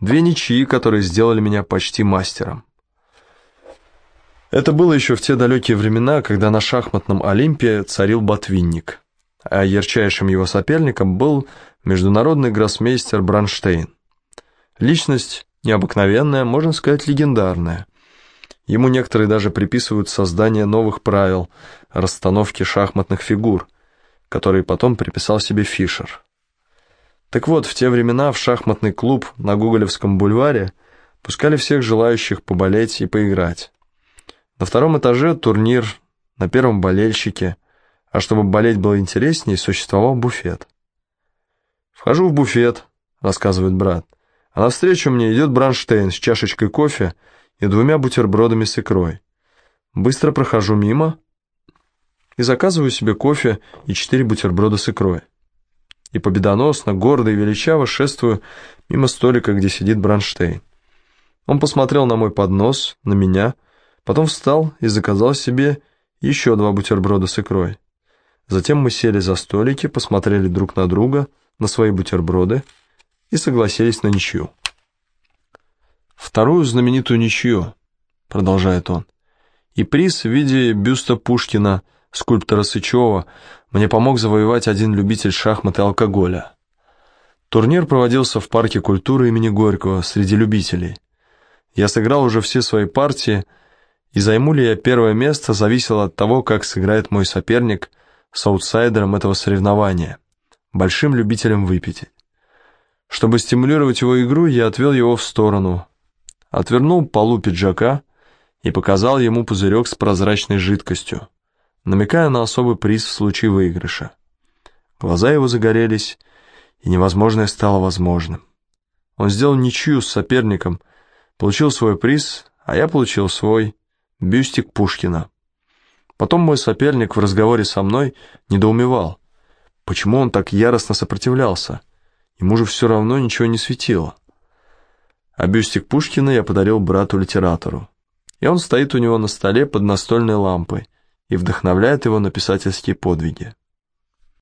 Две ничьи, которые сделали меня почти мастером. Это было еще в те далекие времена, когда на шахматном Олимпе царил ботвинник, а ярчайшим его соперником был международный гроссмейстер Бранштейн. Личность необыкновенная, можно сказать, легендарная. Ему некоторые даже приписывают создание новых правил расстановки шахматных фигур, которые потом приписал себе Фишер. Так вот, в те времена в шахматный клуб на Гоголевском бульваре пускали всех желающих поболеть и поиграть. На втором этаже турнир, на первом болельщики, а чтобы болеть было интереснее, существовал буфет. «Вхожу в буфет», — рассказывает брат, а навстречу мне идет Бранштейн с чашечкой кофе и двумя бутербродами с икрой. Быстро прохожу мимо и заказываю себе кофе и четыре бутерброда с икрой. И победоносно, гордо и величаво шествую мимо столика, где сидит Бранштейн. Он посмотрел на мой поднос, на меня — Потом встал и заказал себе еще два бутерброда с икрой. Затем мы сели за столики, посмотрели друг на друга, на свои бутерброды и согласились на ничью. «Вторую знаменитую ничью», — продолжает он, «и приз в виде бюста Пушкина, скульптора Сычева, мне помог завоевать один любитель шахмат и алкоголя. Турнир проводился в парке культуры имени Горького среди любителей. Я сыграл уже все свои партии, и займу ли я первое место, зависело от того, как сыграет мой соперник с аутсайдером этого соревнования, большим любителем выпить. Чтобы стимулировать его игру, я отвел его в сторону, отвернул полу пиджака и показал ему пузырек с прозрачной жидкостью, намекая на особый приз в случае выигрыша. Глаза его загорелись, и невозможное стало возможным. Он сделал ничью с соперником, получил свой приз, а я получил свой бюстик Пушкина. Потом мой соперник в разговоре со мной недоумевал, почему он так яростно сопротивлялся. Ему же все равно ничего не светило. А бюстик Пушкина я подарил брату-литератору. И он стоит у него на столе под настольной лампой и вдохновляет его на писательские подвиги.